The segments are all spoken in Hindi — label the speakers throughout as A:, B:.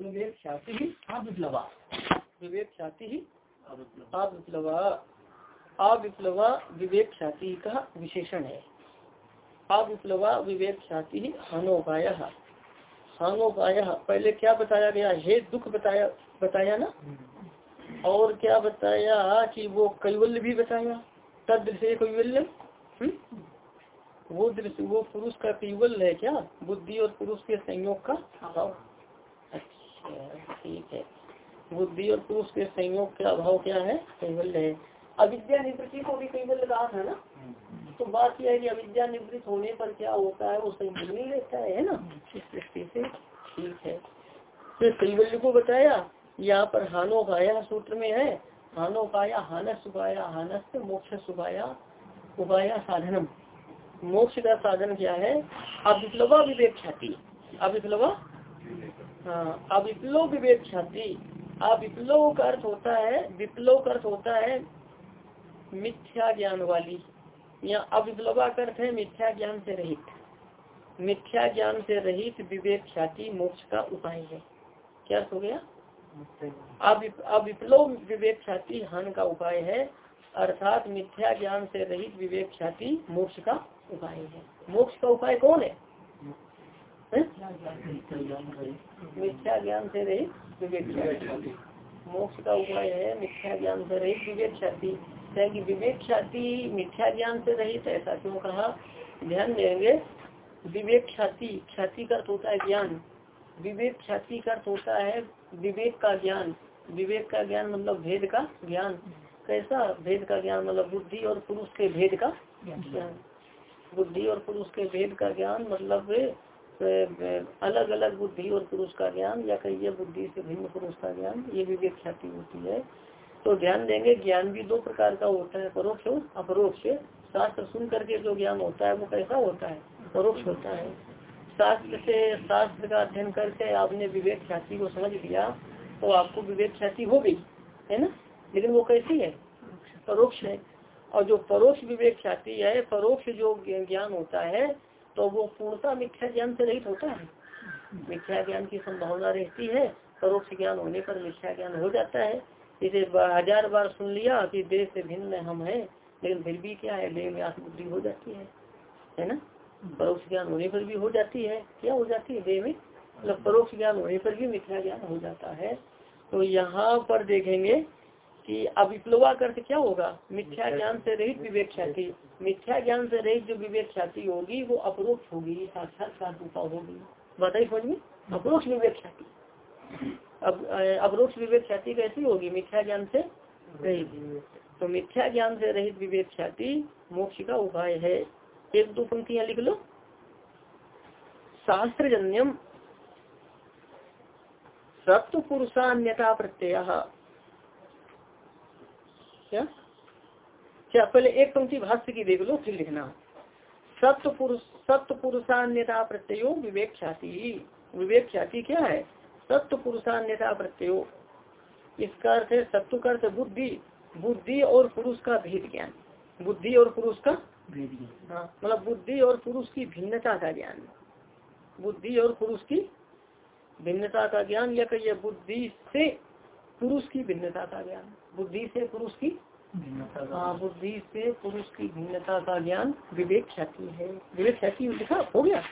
A: विवेक ख्याति ही अविप्लवा। विवेक ख्याति ही अविप्लवा। अविप्लवा। विवेक ख्याति का विशेषण है। अविप्लवा विवेक ख्याति ही हानोपाय हानोपाय पहले क्या बताया गया? हे दुख बताया बताया ना? और क्या बताया कि वो कैवल्य भी बताया? तद दृश्य कैवल्य? वो दृश्य वो पुरुष का कैवल्य है क्या? बुद्धि और पुरुष के संयोग का अच्छा ठीक है। बुद्धि और पुरुष के संयोग का अभाव क्या है? कैवल्य है। अविद्या निवृत्ति को भी कैवल्य कहा था ना? तो बात यह है कि अविद्या निवृत्त होने पर क्या होता है? वो संयोग नहीं रहता है ना? इस दृष्टि से ठीक है। फिर कैवल्य को बताया यहाँ पर हानो पाया सूत्र में है। हानो पाया हानस उपाया हानस मोक्ष सुपाया उपाया साधनम। मोक्ष का साधन क्या है? अविप्लवा विवेक ख्याति अविप्लवा हाँ अविप्लव विवेक ख्याति अविप्लव का अर्थ होता है विप्लव का अर्थ होता है मिथ्या ज्ञान वाली। या अविप्लवा का अर्थ है मिथ्या ज्ञान से रहित। मिथ्या ज्ञान से रहित विवेक ख्याति मोक्ष का उपाय है। क्या हो गया? अविप्लव विवेक ख्याति हन का उपाय है अर्थात मिथ्या ज्ञान से रहित विवेक ख्याति मोक्ष का उपाय है। मोक्ष का उपाय कौन है, मिथ्या ज्ञान से रहित विवेक मोक्ष का उपाय है, मिथ्या ज्ञान से रहित विवेक ख्याति कि विवेक ख्याति मिथ्या ज्ञान से रहित ऐसा क्यों कहा? ध्यान देंगे। विवेक ख्याति ख्याति का होता है ज्ञान। विवेक ख्याति का होता है विवेक का ज्ञान। विवेक का ज्ञान मतलब भेद का ज्ञान। कैसा? भेद का ज्ञान मतलब बुद्धि और पुरुष के भेद का ज्ञान। बुद्धि और पुरुष के भेद का ज्ञान मतलब अलग अलग बुद्धि और पुरुष का ज्ञान या कहिए बुद्धि से भिन्न पुरुष का ज्ञान, ये विवेक ख्याति होती है। तो ध्यान देंगे, ज्ञान भी दो प्रकार का होता है, परोक्ष और अपरोक्ष। शास्त्र सुन करके जो ज्ञान होता है, वो कैसा होता है? परोक्ष होता है। शास्त्र से शास्त्र का अध्ययन करके आपने विवेक ख्याति को समझ लिया तो आपको विवेक ख्याति हो गई, है ना? लेकिन वो कैसी है? परोक्ष है। और जो परोक्ष विवेक ख्याति है, परोक्ष जो ज्ञान होता है तो वो पूर्णता मिथ्या ज्ञान से रहित होता है। मिथ्या ज्ञान की संभावना रहती है, परोक्ष ज्ञान होने पर मिथ्या ज्ञान हो जाता है। इसे हज़ार बार सुन लिया कि देह से भिन्न हम है, लेकिन फिर भी क्या है? देह में आत्मबुद्धि हो जाती है। है ना? परोक्ष ज्ञान होने पर भी हो जाती है। क्या हो जाती है? देह में? मतलब परोक्ष ज्ञान होने पर भी मिथ्या ज्ञान हो जाता है। तो यहाँ पर देखेंगे कि अविप्लवा करके क्या होगा? मिथ्या ज्ञान से रहित विवेक ख्याति मिथ्या ज्ञान से रहित जो विवेक ख्याति होगी वो अपरोक्ष होगी साक्षात रूपा होगी। बताइए समझ में अपरोक्ष विवेक ख्याति अब अपरोक्ष विवेक ख्याति कैसी होगी? मिथ्या ज्ञान से रहित। तो मिथ्या ज्ञान से रहित विवेक ख्याति मोक्ष का उपाय है। एक दो पंक्तियाँ लिख लो। शास्त्र जन्यम सत्व पुरुषान्यता प्रत्यय। क्या? क्या पहले एक पंक्ति भाष्य की देख लो फिर लिखना। सत्य पुरुष सत्य पुरुषान्यता प्रत्ययो विवेक ख्याति विवेक ख्याति क्या है? सत्य पुरुषान्यता प्रत्ययो। इसका अर्थ है सत्व का अर्थ बुद्धि। बुद्धि और पुरुष का भेद ज्ञान। बुद्धि और पुरुष का भेद ज्ञान। हाँ। मतलब बुद्धि और पुरुष की भिन्नता का ज्ञान। बुद्धि और पुरुष की भिन्नता का ज्ञान या कहिए बुद्धि से पुरुष की भिन्नता का ज्ञान। बुद्धि से पुरुष की हाँ बुद्धि से पुरुष की भिन्नता का ज्ञान विवेक ख्याति है। विवेक ख्याति लिखा हो गया?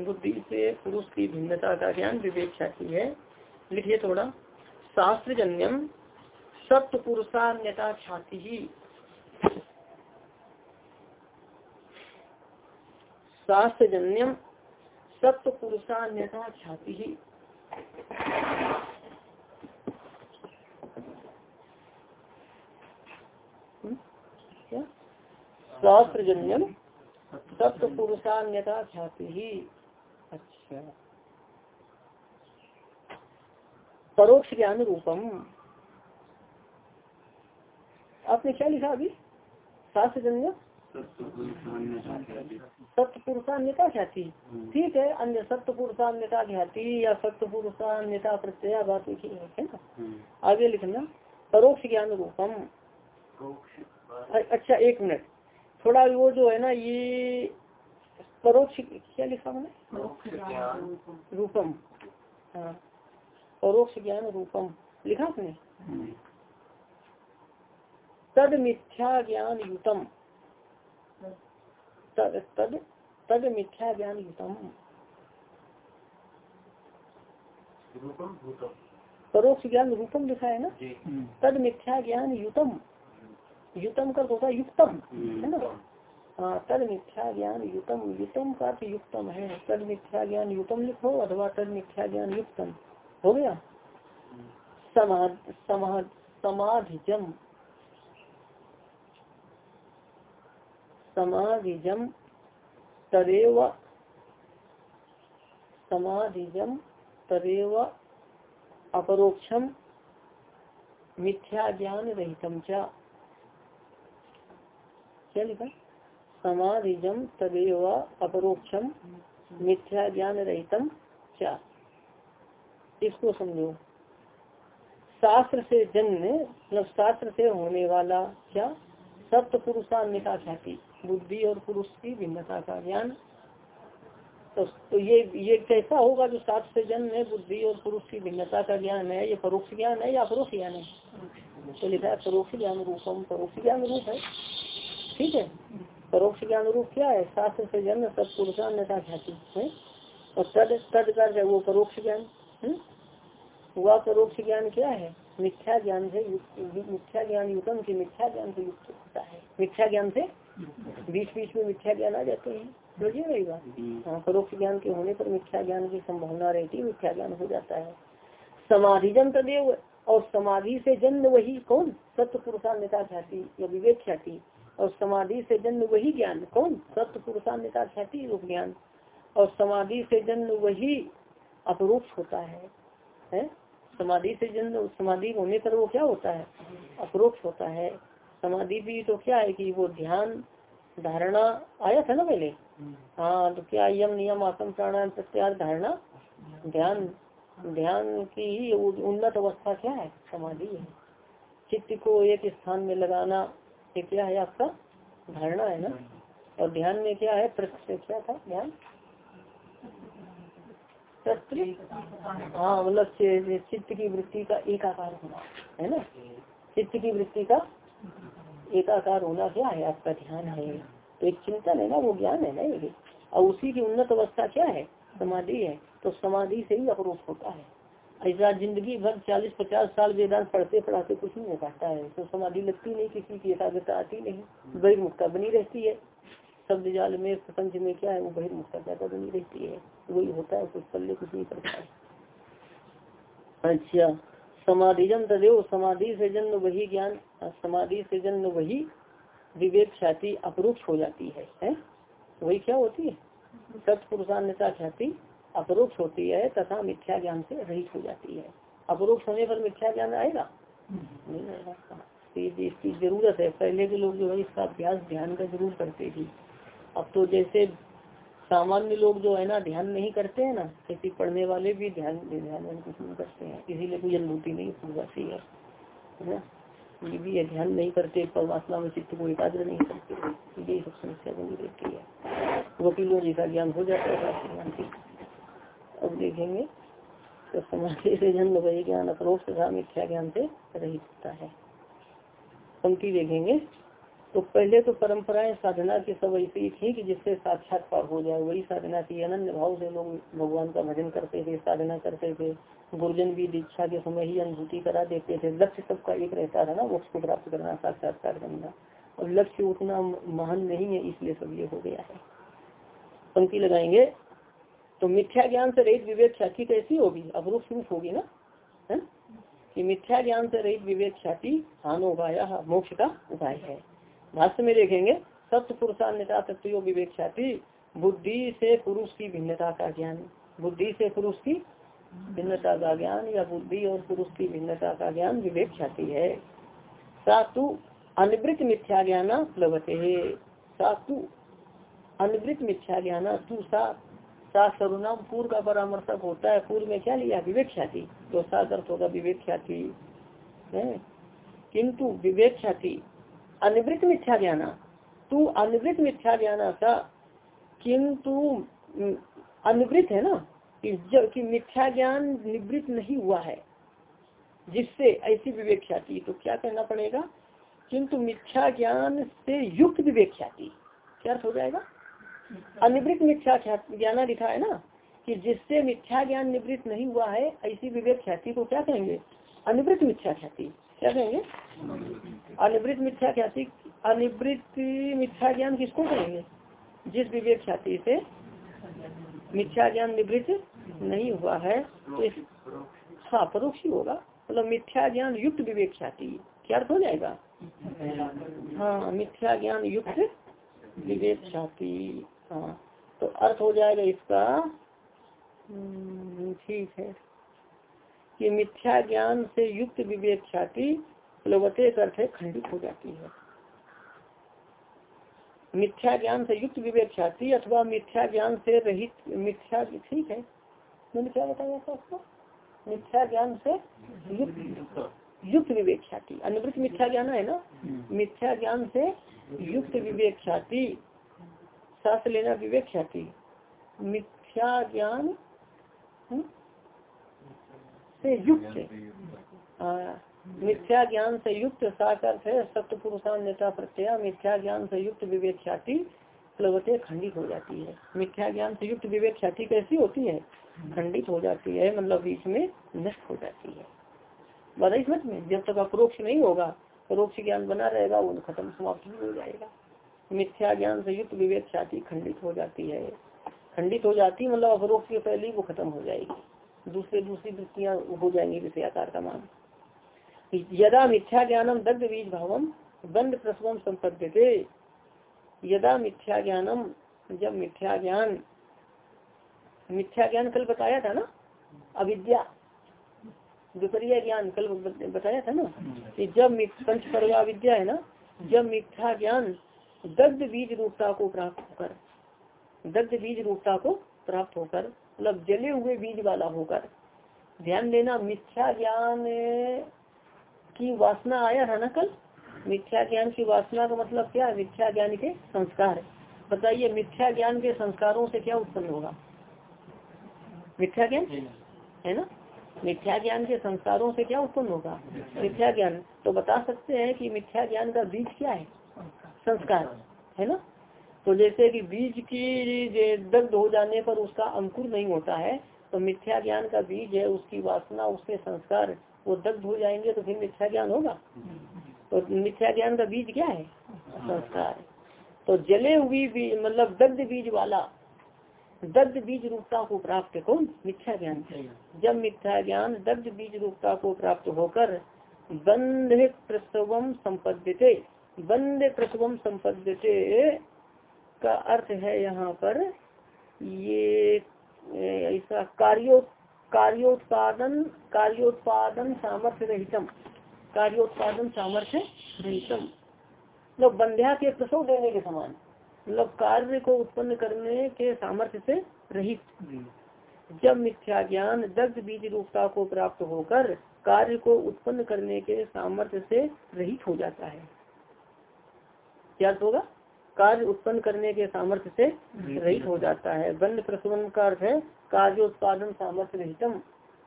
A: बुद्धि से पुरुष की भिन्नता का ज्ञान विवेक ख्याति है। लिखिए थोड़ा। शास्त्र जन्यम सत्य पुरुषान्यता ख्याति ही। शास्त्र जन्यम सत्य पुरुषान्यता ख्याति ही क्या शास्त्र जन्यम सत्य पुरुषान्यता ख्याति। ही अच्छा। परोक्ष ज्ञान रूपम आपने क्या लिखा अभी? शास्त्र जन्य सत्य पुरुषान्यता ख्याति। ठीक है अन्य सत्य पुरुषान्यता ख्याति या सत्य पुरुषान्यता प्रत्यय बात लिखी है ना? आगे लिखना। परोक्ष ज्ञान रूपम अच्छा एक मिनट। थोड़ा वो जो है ना ये परोक्ष क्या लिखा मैंने? रूपम। हाँ। परोक्ष ज्ञान रूपम। लिखा आपने? तद मिथ्या ज्ञान युतम। तद तद तद मिथ्या ज्ञान युतम। परोक्ष ज्ञान रूपम लिखा है ना? तद मिथ्या ज्ञान युतम। युतम का होता युक्तम। है ना? हाँ तद मिथ्या ज्ञान युतम। युतम का तो युक्तम है। तद मिथ्या ज्ञान युतम लिखो अथवा तद मिथ्या ज्ञान युक्तम। हो गया? समाध समाध समाधिजम। समाधिजम तदेव समाधिजम तदेव अपरोक्षम मिथ्या ज्ञान रहितम क्या लिखा समाधिजम तदेव अपरोक्षम मिथ्या ज्ञान रहितम क्या इसको समझो। शास्त्र से जन्म मतलब शास्त्र से होने वाला क्या? सप्त पुरुषान्यता ख्याति बुद्धि और पुरुष की भिन्नता का ज्ञान। तो, तो ये ये कैसा होगा जो शास्त्र से जन्म है बुद्धि और पुरुष की भिन्नता का ज्ञान है? ये परोक्ष ज्ञान है या परोक्ष ज्ञान है? तो लिखा है परोक्ष ज्ञान रूपम परोक्ष ज्ञान रूप है। ठीक है? परोक्ष ज्ञान रूप क्या है? शास्त्र से जन्म सब पुरुषान्यता ख्याति है? और तद तद कर वो परोक्ष ज्ञान वह परोक्ष ज्ञान क्या है? मिथ्या ज्ञान से मिथ्या ज्ञान युतम की मिथ्या ज्ञान से युक्त होता है। मिथ्या ज्ञान से बीच बीच में मिथ्या ज्ञान आ जाते हैं। समझिए मेरी बात? हाँ परोक्ष ज्ञान के होने पर मिथ्या ज्ञान की संभावना रहती है मिथ्या ज्ञान हो जाता है। समाधि जन तदेव और समाधि से जन्म वही कौन? सत्य पुरुषान्यता ख्याति या विवेक ख्याति। और समाधि से जन्म वही ज्ञान। कौन? सत्य पुरुषान्यता ख्याति रूप ज्ञान। और समाधि से जन्म वही अपरूप होता है। है? समाधि से जन्म, समाधि होने पर वो क्या होता है? अप्रोक्ष होता है। समाधि भी तो क्या है कि वो ध्यान, धारणा आया था ना पहले? हाँ तो क्या यम, नियम, आसम, प्राणायाम प्रत्यार धारणा? ध्यान। ध्यान की ही उन्नत अवस्था क्या है? समाधि है। चित्त को एक स्थान में लगाना ये क्या है आपका? धारणा है ना? और ध्यान में क्या है? क्या था? ध्यान? हाँ मतलब चित्त की वृत्ति का एक आकार होना, है ना? चित्त की वृत्ति का एक आकार होना क्या है? आपका ध्यान है। तो एक चिंतन है ना, वो ज्ञान है ना ये। और उसी की उन्नत अवस्था क्या है? समाधि है। तो समाधि से ही अप्रोप होता है। ऐसा ज़िंदगी भर चालीस पचास साल वेदांत पढ़ते पढ़ाते कुछ नहीं हो पाता है। तो समाधि लगती नहीं किसी की एकाग्रता आती नहीं। बहिर्मुखता बनी रहती है। शब्द जाल में प्रपंच में क्या है वो बहिर्मुखता ज़्यादा बनी रहती है। वही होता है कुछ पल्ले कुछ नहीं करता है। अच्छा समाधिजन तदेव समाधि से जन्म वही ज्ञान समाधि से जन्म वही विवेक ख्याति अपरोक्ष हो जाती है, है? वही क्या होती है? सत्पुरुषान्यता ख्याति अपरोक्ष होती है तथा मिथ्या ज्ञान से रहित हो जाती है। अपरोक्ष होने पर मिथ्या ज्ञान आएगा? नहीं आएगा इसकी ज़रूरत है। पहले के लोग जो है इसका अभ्यास ध्यान का ज़रूर करते थी। अब तो जैसे सामान्य लोग जो है ना ध्यान नहीं करते हैं ना किसी पढ़ने वाले भी ध्यान ध्यान कुछ नहीं करते हैं। इसीलिए कोई अनुभूति नहीं हो जाती है ना? ये भी ध्यान नहीं करते परमात्मा में चित्त को एकाग्र नहीं करते। यही सब समस्या बनी रहती है। वकीलों जैसा ज्ञान हो जाता है अब देखेंगे। तो समाधि से जन्म वही ज्ञान अप्रोक्ष तथा मिथ्या ज्ञान से रहित होता है। पंक्ति देखेंगे। तो पहले तो परंपराएँ साधना की सब ऐसी थी कि जिससे साक्षात हो जाए। वही साधना थी अनन्य भाव से लोग भगवान का भजन करते थे, साधना करते थे। गुरुजन भी दीक्षा के समय ही अनुभूति करा देते थे। लक्ष्य सबका एक रहता था ना, मोक्ष को प्राप्त करना, साक्षात्कार करना। और लक्ष्य उतना महान नहीं है, इसलिए सब ये हो गया है। पंक्ति लगाएँगे। तो मिथ्या ज्ञान से रहित विवेक ख्याति कैसी होगी, अवरूप रूप होगी ना? है? कि मिथ्या ज्ञान से रहित विवेक ख्याति हान उपाय, मोक्ष का उपाय है। भाष्य में देखेंगे सत्य पुरुषान्यता तत्व विवेक ख्याति, बुद्धि से पुरुष की भिन्नता का ज्ञान। बुद्धि से पुरुष की भिन्नता का ज्ञान या बुद्धि और पुरुष की भिन्नता का ज्ञान विवेक ख्याति है। सातु अनवृत मिथ्या ज्ञान प्लवते है। सातु अनवृत मिथ्या ज्ञान तू सा सा सर्वनाम पूर्व का परामर्शक होता है। पूर्व में क्या लिया? विवेक ख्याति। तो सात अर्थ होगा विवेक ख्याति। है? किंतु विवेक ख्याति। अनिवृत मिथ्या ज्ञान। तू अनिवृत मिथ्या ज्ञान था किंतु अनिवृत है ना? कि जब, कि मिथ्या ज्ञान निवृत्त नहीं हुआ है। जिससे ऐसी विवेक ख्याति। तो क्या करना पड़ेगा? किंतु मिथ्या ज्ञान से युक्त विवेक ख्याति। क्या अर्थ हो जाएगा? अनिवृत्त मिथ्या ज्ञान लिखा है ना, कि जिससे मिथ्या ज्ञान निवृत्त नहीं हुआ है, ऐसी विवेक ख्याति को क्या कहेंगे? अनिवृत्त मिथ्या ख्याति। क्या कहेंगे? अनिवृत्त मिथ्या ख्याति अनिवृत्त मिथ्या ज्ञान किसको कहेंगे? जिस विवेक ख्याति से मिथ्या ज्ञान निवृत्त नहीं हुआ है तो इस हाँ परोक्ष होगा। मतलब मिथ्या ज्ञान युक्त विवेक ख्याति। क्या अर्थ हो जाएगा? हाँ मिथ्या ज्ञान युक्त विवेक ख्याति। हाँ तो अर्थ हो जाएगा इसका हम्म, ठीक है कि मिथ्या ज्ञान से युक्त विवेक ख्याति प्लवते अर्थ है खंडित हो जाती है। मिथ्या ज्ञान से युक्त विवेक ख्याति अथवा मिथ्या ज्ञान से रहित मिथ्या ठीक है मैंने क्या बताया था आपको मिथ्या ज्ञान से युक्त युक्त विवेक ख्याति अनुवृत्त मिथ्या ज्ञान है ना? मिथ्या ज्ञान से युक्त विवेक ख्याति। शास्त्र लेना विवेक ख्याति मिथ्या ज्ञान हम्म, से युक्त मिथ्या ज्ञान से युक्त साकर है सत्य पुरुषान्यता प्रत्यय मिथ्या ज्ञान से युक्त विवेक ख्याति प्लवते खंडित हो जाती है। मिथ्या ज्ञान से युक्त विवेक ख्याति कैसी होती है? खंडित हो जाती है मतलब बीच में नष्ट हो जाती है। बताइए समझ में जब तक अप्रोक्ष नहीं होगा परोक्ष ज्ञान बना रहेगा वो खत्म समाप्त हो जाएगा। मिथ्या ज्ञान से युक्त विवेक ख्याति खंडित हो जाती है। खंडित हो जाती मतलब अपरोक्ष के पहले ही वो खत्म हो जाएगी। दूसरे दूसरी वृत्तियाँ हो जाएँगी विषयाकार का मान। यदा मिथ्या ज्ञानम दग्ध बीज भावम बंद प्रसवम संपद्यते। यदा मिथ्या ज्ञानम, जब मिथ्या ज्ञान मिथ्या ज्ञान कल बताया था ना? अविद्या। विपरीय ज्ञान कल बताया था ना? कि जब पंच पर्वा विद्या है ना? जब मिथ्या ज्ञान दग्ध बीज रूपता को प्राप्त होकर दग्ध बीज रूपता को प्राप्त होकर मतलब जले हुए बीज वाला होकर ध्यान देना मिथ्या ज्ञान की वासना आया था ना कल? मिथ्या ज्ञान की वासना का मतलब क्या है? मिथ्या ज्ञान के संस्कार। बताइए मिथ्या ज्ञान के संस्कारों से क्या उत्पन्न होगा? मिथ्या ज्ञान? है ना? मिथ्या ज्ञान के संस्कारों से क्या उत्पन्न होगा? मिथ्या ज्ञान। तो बता सकते हैं कि मिथ्या ज्ञान का बीज क्या है? संस्कार, है ना? तो जैसे कि बीज की दग्ध हो जाने पर उसका अंकुर नहीं होता है तो मिथ्या ज्ञान का बीज है, उसकी वासना उसके संस्कार, वो दग्ध हो जाएँगे तो फिर मिथ्या ज्ञान होगा। तो मिथ्या ज्ञान का बीज क्या है? संस्कार। तो जले हुई बीज मतलब दग्ध बीज वाला, दग्ध बीज रूपता को प्राप्त कौन? मिथ्या ज्ञान। जब मिथ्या ज्ञान दग्ध बीज रूपता को प्राप्त होकर बंध प्रसवम संपद्यते। बंद प्रसवम संपद्यते का अर्थ है यहाँ पर ये ऐसा कार्यो कार्योत्पादन कार्योत्पादन सामर्थ्य रहितम। कार्योत्पादन सामर्थ्य रहितम। मतलब बंध्या के प्रसव देने के समान मतलब कार्य को उत्पन्न करने के सामर्थ्य से रहित। जब मिथ्या ज्ञान दग्ध बीज रूपता को प्राप्त होकर कार्य को उत्पन्न करने के सामर्थ्य से रहित हो जाता है। क्या होगा। कार्य उत्पन्न करने के सामर्थ्य से रहित हो जाता है। बंद प्रसवन का अर्थ है कार्य उत्पादन सामर्थ्य रहितम।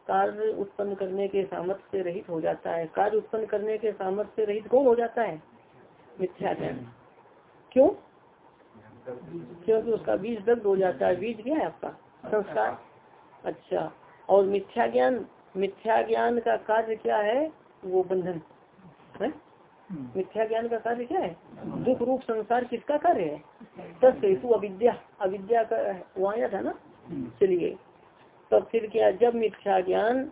A: कार्य उत्पन्न करने के सामर्थ्य से रहित हो जाता है। कार्य उत्पन्न करने के सामर्थ्य से रहित कौन हो जाता है? मिथ्या ज्ञान क्यों? क्योंकि उसका बीज दग्ध हो जाता है। बीज क्या है आपका? संस्कार। अच्छा। और मिथ्या ज्ञान मिथ्या ज्ञान का कार्य क्या है? वो बंधन। मिथ्या ज्ञान का कार्य क्या है? दुख रूप संसार किसका कार्य है? तत्व अविद्या अविद्या का वहाँ था ना? चलिए। तब फिर क्या? जब मिथ्या ज्ञान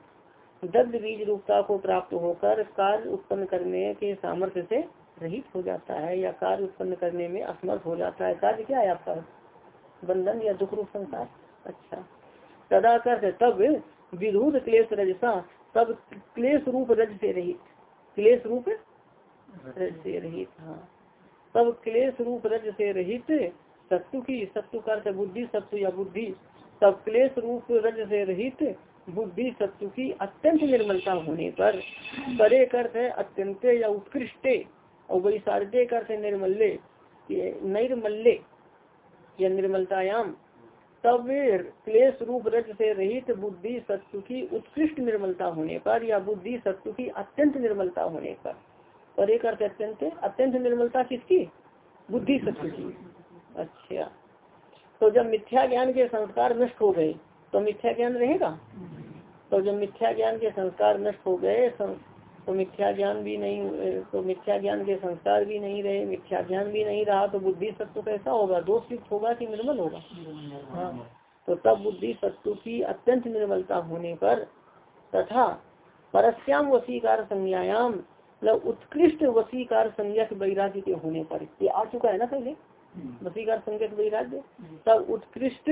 A: दग्ध बीज रूपता को प्राप्त होकर कार्य उत्पन्न करने के सामर्थ्य से रहित हो जाता है या कार्य उत्पन्न करने में असमर्थ हो जाता है कार्य क्या है आपका? बंधन या दुख रूप संसार? अच्छा। तदा कर तब विधुत क्लेश रजसा तब क्लेश रूप रज से रहित। क्लेश रूप रज से रहित हाँ। तब क्लेश रूप, रज से रहित, सत्तु की, सत्तु कर बुद्धि, सत्तु या बुद्धि। तब क्लेश रूप, रज से रहित, बुद्धि सत्व की अत्यंत निर्मलता होने पर, परे अर्थ है अत्यंत या उत्कृष्ट, और वही सारदे अर्थ है निर्मल्य नैर्मल्य, या निर्मलतायाम। तब क्लेश रूप, रज से रहित, बुद्धि सत्व की उत्कृष्ट निर्मलता होने पर, या बुद्धि सत्व की अत्यंत निर्मलता होने पर। एक अर्थ अत्यंत अत्यंत निर्मलता किसकी? बुद्धि सत्व की। अच्छा। तो जब मिथ्या ज्ञान के संस्कार नष्ट हो गए तो मिथ्या ज्ञान रहेगा? तो जब मिथ्या ज्ञान के संस्कार नष्ट हो गए तो मिथ्या ज्ञान भी नहीं तो मिथ्या ज्ञान के संस्कार भी नहीं रहे, मिथ्या ज्ञान भी नहीं रहा तो बुद्धि सत्व कैसा होगा? दोष युक्त होगा कि निर्मल होगा? हाँ। तो तब बुद्धि सत्व की अत्यंत निर्मलता होने पर तथा परस्याम वसीकार संज्ञायाम मतलब उत्कृष्ट वसीकार संज्ञक वैराग्य के होने पर। ये आ चुका है ना पहले? वसीकार संज्ञक वैराग्य। तब उत्कृष्ट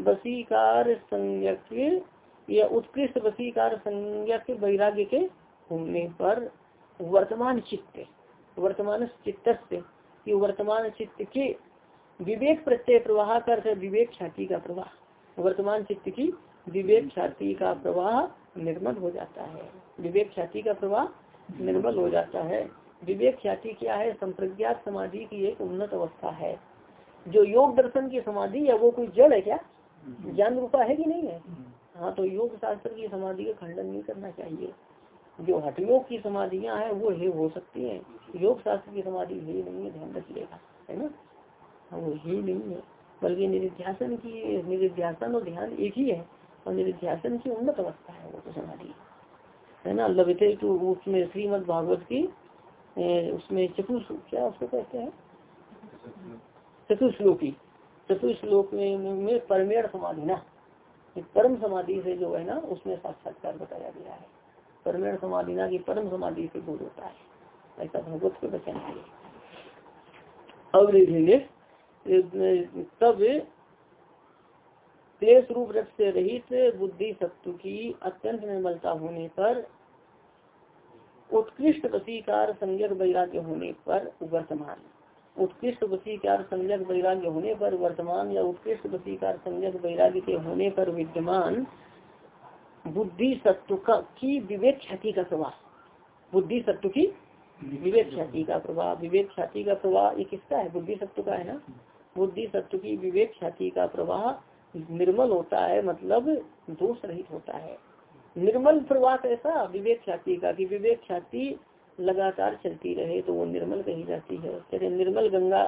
A: वसीकार संज्ञक या उत्कृष्ट वसीकार संज्ञक वैराग्य के होने पर वर्तमान चित्त वर्तमान चित्त कि वर्तमान चित्त के विवेक प्रत्यय प्रवाह कर विवेक छाती का प्रवाह वर्तमान चित्त की विवेक छाती का प्रवाह निर्मल हो जाता है। विवेक छाती का प्रवाह निर्मल हो जाता है। विवेक ख्याति क्या है? संप्रज्ञात समाधि की एक उन्नत अवस्था है। जो योग दर्शन की समाधि है, वो कोई जड़ है क्या? ज्ञान रूपा है कि नहीं है? हाँ तो योग शास्त्र की समाधि का खंडन नहीं करना चाहिए। जो हठयोग की समाधियाँ हैं, वो ही हो सकती हैं। योग शास्त्र की समाधि ही नहीं है, ध्यान रखिएगा है ना? हाँ वो ही नहीं है। बल्कि निधिध्यासन की निधिध्यासन और ध्यान एक ही है, और निधिध्यासन की उन्नत अवस्था है वो तो समाधि। है ना? लविते तो उसमें श्रीमद भागवत की उसमें चतुर् क्या उसको कहते हैं? चतुर्श्लोकी। चतुर्श्लोक में, में परमेड़ समाधि ना? परम समाधि से जो है ना उसमें साक्षात्कार बताया गया है। परमेण समाधिना की परम समाधि से बोध होता है। ऐसा भगवत के वचन है। अब देखेंगे तब क्लेश रूप रथ से रहित बुद्धि सत्व की अत्यंत निर्मलता होने पर, उत्कृष्ट वसीकार संज्ञक वैराग्य होने पर वर्तमान। उत्कृष्ट वसीकार संज्ञक वैराग्य होने पर वर्तमान या उत्कृष्ट वसीकार संज्ञक वैराग्य के होने पर विद्यमान बुद्धि सत्व का, की विवेक ख्याति का प्रवाह। बुद्धि सत्व की विवेक ख्याति का प्रभाव विवेक ख्याति का प्रवाह ये किसका है? बुद्धि सत्व का है ना? बुद्धि सत्व की विवेक ख्याति का प्रवाह निर्मल होता है मतलब दोष रहित होता है। निर्मल प्रवाह कैसा विवेक ख्याति का कि विवेक ख्याति लगातार चलती रहे तो वो निर्मल कही जाती है। जैसे निर्मल गंगा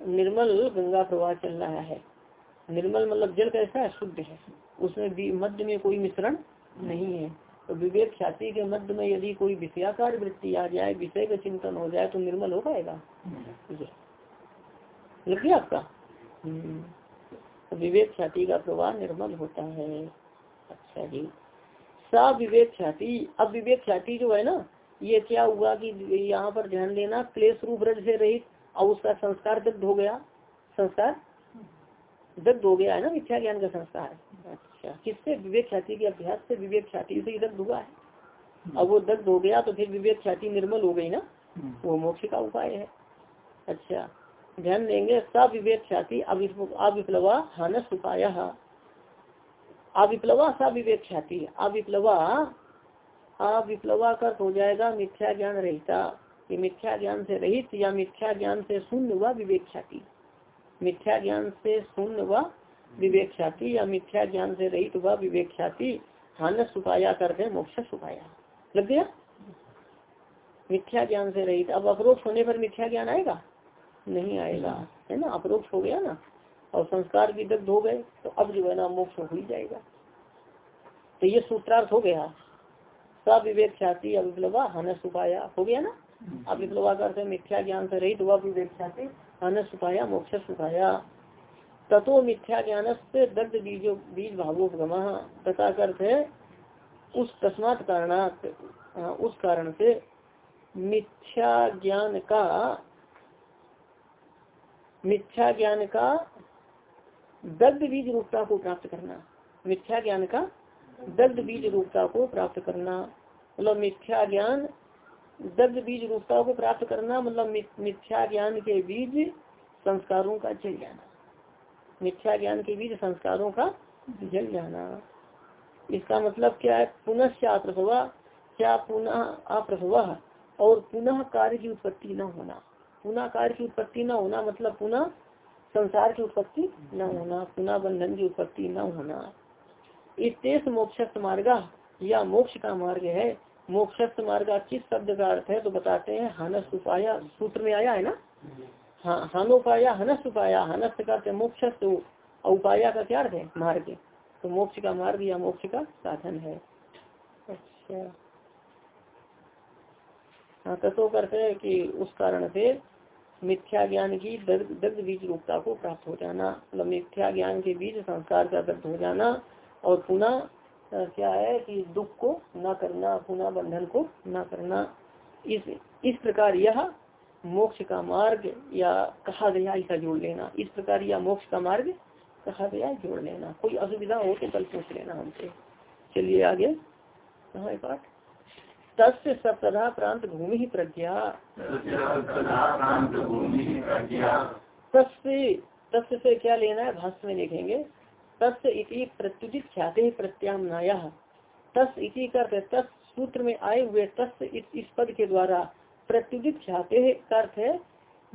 A: निर्मल गंगा प्रवाह चल रहा है। निर्मल मतलब जल कैसा है शुद्ध है। उसमें मध्य में कोई मिश्रण नहीं है। तो विवेक ख्याति के मध्य में यदि कोई विषयाकार वृत्ति आ जाए विषय का चिंतन हो जाए तो निर्मल हो पाएगा। लग गया आपका? हम्म। विवेक ख्याति का प्रवाह निर्मल होता है। अच्छा जी। सा विवेक ख्याति। अब विवेक ख्याति जो है ना ये क्या हुआ कि यहाँ पर ध्यान देना क्लेश रूप रज से रहित और उसका संस्कार दग्ध हो गया। संस्कार दग्ध हो गया है ना मिथ्या ज्ञान का संस्कार। अच्छा। किससे? विवेक ख्याति के अभ्यास से विवेक ख्याति से दग्ध हुआ है। अब वो दग्ध हो गया तो फिर विवेक ख्याति निर्मल हो गई ना। वो मोक्ष का उपाय है। अच्छा। ध्यान देंगे सब ख्याति अविप्लवा हानस उपाय अविप्लवा सा विवेक ख्याति अविप्लवा अविप्लवा कर हो जाएगा मिथ्या ज्ञान रहता। कि मिथ्या ज्ञान से रहित या मिथ्या ज्ञान से शून्य हुआ विवेक ख्याति मिथ्या ज्ञान से शून्य व विवेक ख्याति या मिथ्या ज्ञान से रहित व विवेक ख्याति हानस सुपाया करते मोक्ष सुपाया लग गया? मिथ्या ज्ञान से रहित। अब अप्रोक्ष होने पर मिथ्या ज्ञान आएगा? नहीं आएगा है ना? अप्रोक्ष हो गया ना? और संस्कार भी दग्ध हो गए तो अब जो है ना मोक्ष हो ही जाएगा। तो ये सूत्रार्थ हो गया। सब विवेक ख्याति अविप्लवा हनस उपाया हो गया ना? अविप्लवा करते मिथ्या ज्ञान से रहित वह विवेक ख्याति अन सुखाया मोक्ष सुखाया तथो मिथ्या ज्ञान से दग्ध बीजो बीज भावोपगम तथा है उस तस्मात कारणात उस कारण से मिथ्या ज्ञान का मिथ्या ज्ञान का दग्ध बीज रूपता को प्राप्त करना। मिथ्या ज्ञान का दग्ध बीज रूपता को प्राप्त करना। मतलब मिथ्या ज्ञान दग्ध बीज रूपता को प्राप्त करना मतलब मिथ्या ज्ञान के बीज संस्कारों का जल जाना। मिथ्या ज्ञान के बीज संस्कारों का जल जाना। इसका मतलब क्या है? पुनः अप्रसवा क्या पुनः अप्रसवा और पुनः कार्य की उत्पत्ति न होना। पुनः कार्य की उत्पत्ति न होना मतलब पुनः संसार की उत्पत्ति न होना, पुनः बंधन की उत्पत्ति न होना। इस मोक्ष मार्ग, या मोक्ष का मार्ग है। मोक्ष मार्ग किस शब्द का अर्थ है तो बताते हैं, हनस उपाया, सूत्र में आया है ना? हाँ हनोपाया हनस उपाया, हनस का मोक्ष उपाया का क्या अर्थ है? मार्ग। तो मोक्ष का मार्ग या मोक्ष का साधन है। अच्छा। हाँ तो करते हैं कि उस कारण से मिथ्या ज्ञान की दर्द बीज रूपता को प्राप्त हो जाना मतलब मिथ्या ज्ञान के बीच संस्कार का दर्द हो जाना और पुनः क्या है कि दुख को न करना, पुनः बंधन को न करना। इस इस प्रकार यह मोक्ष का मार्ग या कहा गया ऐसा जोड़ लेना। इस प्रकार यह मोक्ष का मार्ग कहा गया जोड़ लेना। कोई असुविधा हो तो कल पूछ लेना हमसे। चलिए आगे। कहा पाठ? तस्य सप्तधा प्रांत भूमि ही प्रज्ञा। तस्य तस्य से क्या लेना है? भाष्य में लिखेंगे। तस्य इति प्रत्युदित ख्याते प्रत्यामनाया। तस् इति करते तस् सूत्र में आए हुए तस् इस पद के द्वारा प्रत्युदित ख्याते अर्थ है?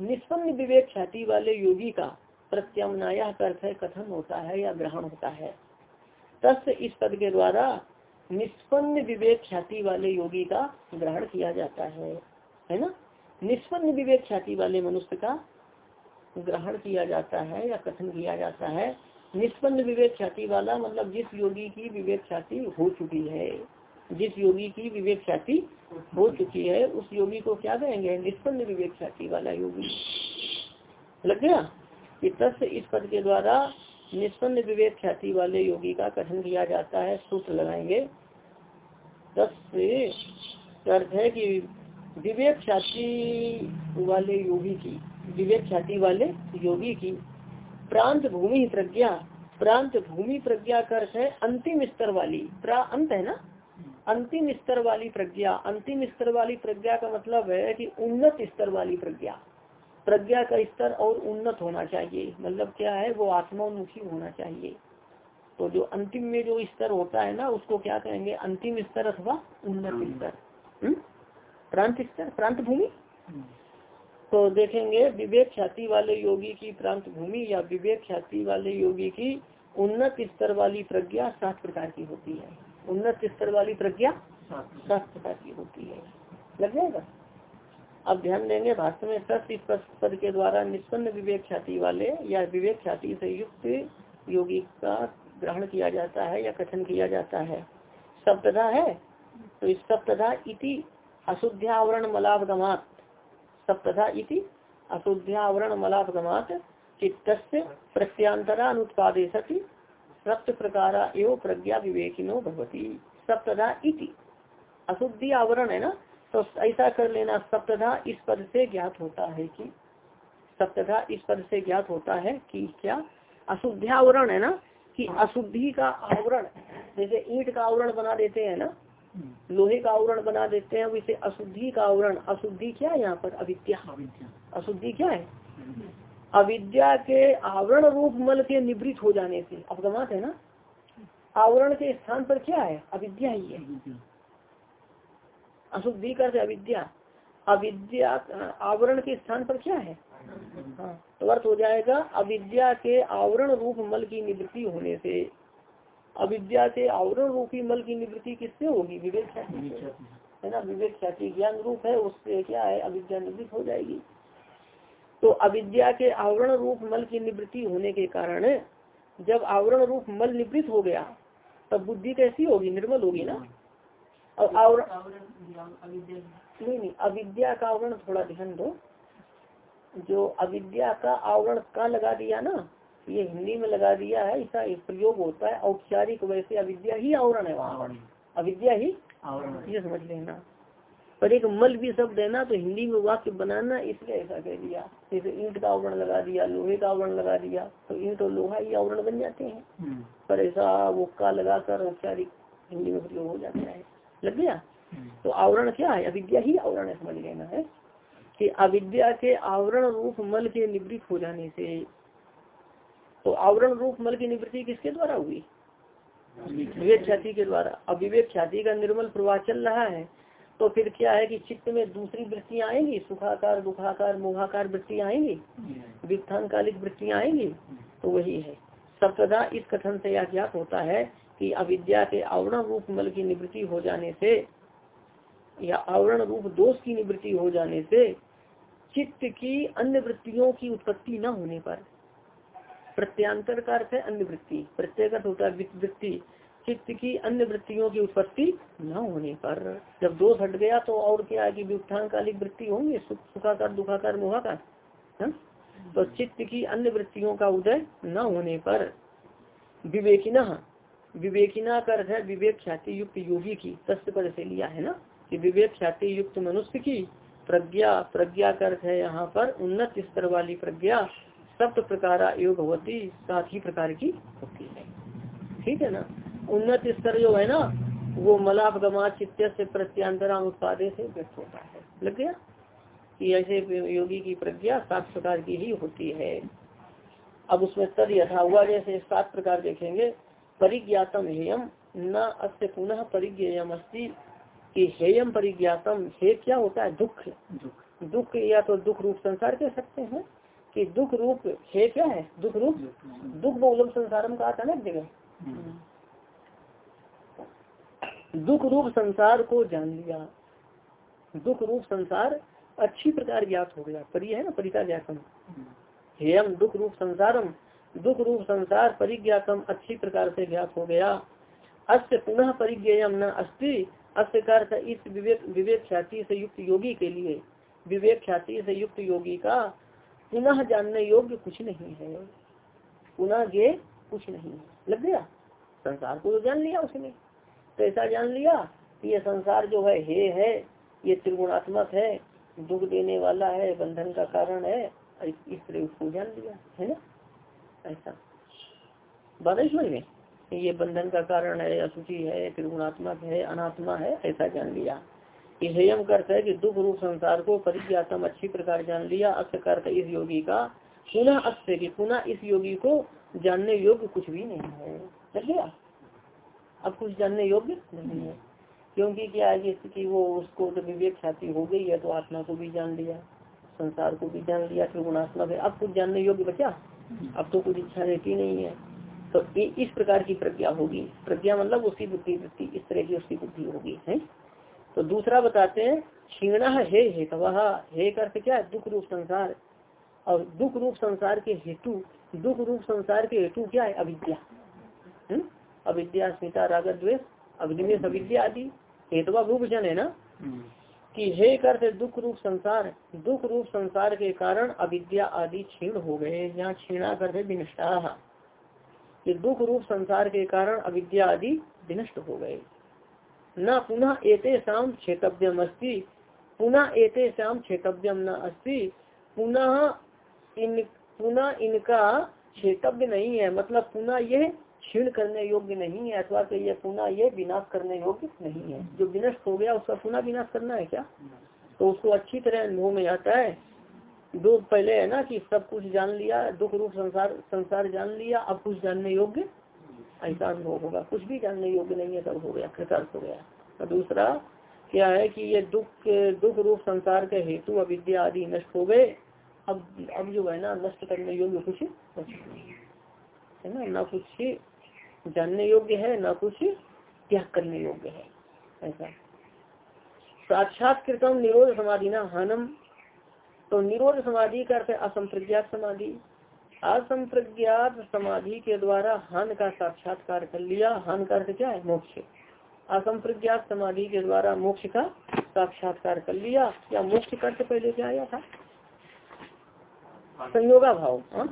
A: निष्पन्न विवेक ख्याति वाले योगी का प्रत्यामनाया अर्थ है कथन होता है या ग्रहण होता है। तस् इस पद के द्वारा निष्पन्न विवेक ख्याति वाले योगी का ग्रहण किया जाता है। है ना? निष्पन्न विवेक ख्याति वाले मनुष्य का ग्रहण किया जाता है या कथन किया जाता है। निष्पन्न विवेक ख्याति वाला मतलब जिस योगी की विवेक ख्याति हो चुकी है, जिस योगी की विवेक ख्याति हो चुकी है, उस योगी को क्या कहेंगे? निष्पन्न विवेक ख्याति वाला योगी। लग गया? कि इस पद के द्वारा निष्पन्न विवेक ख्याति वाले योगी का कथन किया जाता है, सूत्र लगाएँगे। तस्य अर्थ है कि विवेक ख्याति वाले योगी की, विवेक ख्याति वाले योगी की प्रांत भूमि प्रज्ञा, प्रांत भूमि प्रज्ञा का अर्थ है अंतिम स्तर वाली, प्रा अंत है ना? अंतिम स्तर वाली प्रज्ञा, अंतिम स्तर वाली प्रज्ञा का मतलब है कि उन्नत स्तर वाली प्रज्ञा। प्रज्ञा का स्तर और उन्नत होना चाहिए। मतलब क्या है वो आत्मोन्मुखी होना चाहिए। तो जो अंतिम में जो स्तर होता है ना उसको क्या कहेंगे? अंतिम स्तर अथवा उन्नत स्तर। हम्म? प्रांत स्तर? प्रांत भूमि तो देखेंगे विवेक ख्याति वाले योगी की प्रांत भूमि या विवेक ख्याति वाले योगी की उन्नत स्तर वाली प्रज्ञा सात प्रकार की होती है। उन्नत स्तर वाली प्रज्ञा सात प्रकार की होती है। लग जाएगा? अब ध्यान देंगे भाषण में सत्य पद के द्वारा निष्पन्न विवेक ख्याति वाले या विवेक ख्याति से युक्त योगी का ग्रहण किया जाता है या कथन किया जाता है। सप्तधा है? तो इस सप्तधा इति अशुद्ध्यावरण मलापगमात सप्तधा इति अशुद्ध्यावरण मलापगमात चित्त प्रत्यांतरा अनुत्पादे सती सप्त प्रकार एवं प्रज्ञा विवेकिनो भगवती सप्तधा इति। अशुद्धि आवरण है ना? तो ऐसा कर लेना सप्तधा इस पद से ज्ञात होता है कि सप्तधा इस पद से ज्ञात होता है कि क्या? अशुद्ध्यावरण है ना? कि अशुद्धि का आवरण जैसे ईट का आवरण बना देते हैं ना? लोहे का आवरण बना देते हैं वैसे अशुद्धि का आवरण अशुद्धि क्या है यहाँ पर? अविद्या। अशुद्धि क्या है? अविद्या के आवरण रूप मल के निवृत्त हो जाने से अवगमात है ना? आवरण के स्थान पर क्या है? अविद्या ही है। अशुद्धि कर अविद्या। अविद्या आवरण के स्थान पर क्या है? हाँ तो अर्थ हो जाएगा अविद्या के आवरण रूप मल की निवृत्ति होने से। अविद्या के आवरण रूपी मल की निवृत्ति किससे होगी? विवेक ख्याति। है ना? विवेक ख्याति ज्ञान रूप है उससे क्या है? अविद्या निवृत्त हो जाएगी। तो अविद्या के आवरण रूप मल की निवृत्ति होने के कारण जब आवरण रूप मल निवृत्त हो गया तब बुद्धि कैसी होगी? निर्मल होगी ना? और आवरण नहीं नहीं अविद्या का आवरण थोड़ा ध्यान दो। जो अविद्या का आवरण का लगा दिया ना? ये हिंदी में लगा दिया है ऐसा प्रयोग होता है औपचारिक वैसे अविद्या ही आवरण है वहाँ। अविद्या ही? आवरण ये समझ लेना। पर एक मल भी शब्द है ना तो हिंदी में वाक्य बनाना इसलिए ऐसा कह दिया। जैसे ईंट का आवरण लगा दिया लोहे का आवरण लगा दिया तो ईंट और लोहा ही आवरण बन जाते हैं। हम्म। पर ऐसा वो का लगाकर औपचारिक हिंदी में प्रयोग हो जाता है। लग गया? हम्म। तो आवरण क्या है? अविद्या ही आवरण है समझ लेना है कि अविद्या के आवरण रूप मल के निवृत्त हो जाने से तो आवरण रूप मल की निवृत्ति किसके द्वारा हुई? विवेक ख्याति के द्वारा। अब विवेक ख्याति का निर्मल प्रवाह चल रहा है तो फिर क्या है कि चित्त में दूसरी वृत्तियाँ आएँगी? सुखाकार दुखाकार मोहाकार वृत्तियाँ आएँगी? वित्थान कालिक वृत्तियाँ आएँगी? तो वही है। सप्तदा इस कथन से यह ज्ञात होता है कि अविद्या के आवरण रूप मल की निवृत्ति हो जाने से या आवरण रूप दोष की निवृत्ति हो जाने से चित्त की अन्य वृत्तियों की उत्पत्ति न होने पर। प्रत्यांतर का अर्थ है अन्य वृत्ति। प्रत्येक होता है वृत्ति। चित्त की अन्य वृत्तियों की उत्पत्ति न होने पर। जब दोष हट गया तो और क्या है कि व्युत्थान वृत्ति होंगे? सुखाकार, दुखाकार, मोहाकार? तो चित्त की अन्य वृत्तियों का उदय न होने पर। विवेकिना विवेकिना कर है, विवेक ख्याति युक्त योगी की तस्त पर से लिया है ना? कि विवेक ख्याति युक्त मनुष्य की प्रज्ञा प्रज्ञा का अर्थ है यहाँ पर, उन्नत स्तर वाली प्रज्ञा, सप्त प्रकार योग होती सात ही प्रकार की होती है। ठीक है ना? उन्नत स्तर जो है ना, वो मलाप गमा चित्त से प्रत्यांतरा उत्पादे से व्यक्त होता है। लग गया? कि ऐसे योगी की प्रज्ञा सात प्रकार की ही होती है। अब उसमें तद यथा हुआ, जैसे सात प्रकार देखेंगे परिज्ञातम हेयम न अस्य पुनः परिज्ञम अस्ती कि हेयम परिज्ञातम हे क्या होता है? दुख। दुख। या तो दुख रूप संसार कह सकते हैं कि दुख रूप हे क्या है? दुख रूप? दुख बहुलम संसारम का आता है ना जगह। दुख रूप संसार को जान लिया। दुख रूप संसार अच्छी प्रकार ज्ञात हो गया। परि है ना परिता ज्ञातम। हेयम दुख रूप संसारम दुख रूप संसार परिज्ञातम अच्छी प्रकार से ज्ञात हो गया। अस्त पुनः परिज्ञम न अस्ति अस्त का इस विवेक विवेक ख्याति से युक्त योगी के लिए। विवेक ख्याति से युक्त योगी का पुनः जानने योग्य कुछ नहीं है। पुनः ये कुछ नहीं है। लग गया? संसार को तो जान लिया उसने। कैसा तो जान लिया कि ये संसार जो है, हे है, ये त्रिगुणात्मक है, दुख देने वाला है, बंधन का कारण है, इस तरह उसको जान लिया, है ना? ऐसा। बात समझ में ये बंधन का कारण है असुचि है, त्रिगुणात्मक है, अनात्मा है, ऐसा जान लिया। हेयम करता है कि दुख रूप संसार को परिज्ञातम अच्छी प्रकार जान लिया, अस्त करता इस योगी का। पुनः अस्त की पुनः इस योगी को जानने योग्य कुछ भी नहीं है। चल गया? अब कुछ जानने योग्य नहीं है। क्योंकि क्या है कि वो उसको जब विवेक ख्याति हो गई है तो आत्मा को भी जान लिया, संसार को भी जान लिया, त्रिगुणात्मक है। अब कुछ जानने योग्य बचा? अब तो कुछ इच्छा रहती नहीं है। तो इस प्रकार की प्रज्ञा होगी। प्रज्ञा मतलब उसकी बुद्धि वृत्ति इस तरह की उसकी बुद्धि होगी, है? तो दूसरा बताते हैं, क्षीण हे हेतव। हे करते क्या दुख रूप संसार। और दुख रूप संसार के हेतु, दुख रूप संसार के हेतु क्या है? अविद्या। हम्म? अविद्या, स्मिता राग द्वेष अविनिवेश अविद्या आदि। हेतवा रूप जन है ना? कि हे करते दुख रूप संसार, दुख रूप संसार के कारण अविद्या आदि क्षीण हो गए, यहाँ क्षीणा करते विनष्टा। कि दुख रूप संसार के कारण अविद्या आदि विनष्ट हो गए। न पुनः एते शाम क्षेत्रव्यम अस्ति, पुनः एते शाम क्षेत्रव्यम न अस्ति, पुनः इन, पुनः इनका क्षेत्रव्य नहीं है मतलब पुनः यह क्षीण करने योग्य नहीं है, अथवा ये पुनः ये विनाश करने योग्य नहीं है। जो विनष्ट हो गया, उसका पुनः विनाश करना है क्या? तो उसको अच्छी तरह अनुभव में आता है। दो पहले है ना कि सब कुछ जान लिया, दुख रूप संसार संसार जान लिया, अब कुछ जानने योग्य ऐसा अनुभव होगा। कुछ भी जानने योग्य नहीं है, तब हो गया, कृतार्थ हो गया। और दूसरा, क्या है कि ये दुख दुख रूप संसार के हेतु अविद्या आदि नष्ट हो गए। अब अब जो है ना, नष्ट करने योग्य कुछ है ना ना कुछ जानने योग्य है, ना कुछ त्याग करने योग्य है, ऐसा। साक्षात्कृतम निरोध समाधि ना हनम। तो निरोध समाधि का अर्थ असंप्रज्ञात समाधि। असंप्रज्ञात समाधि के द्वारा हन का साक्षात्कार कर लिया। हन का अर्थ क्या है? मोक्ष। असंप्रज्ञात समाधि के द्वारा मोक्ष का साक्षात्कार कर लिया। या मोक्ष का अर्थ पहले क्या आया था? संयोगा भाव हाँ?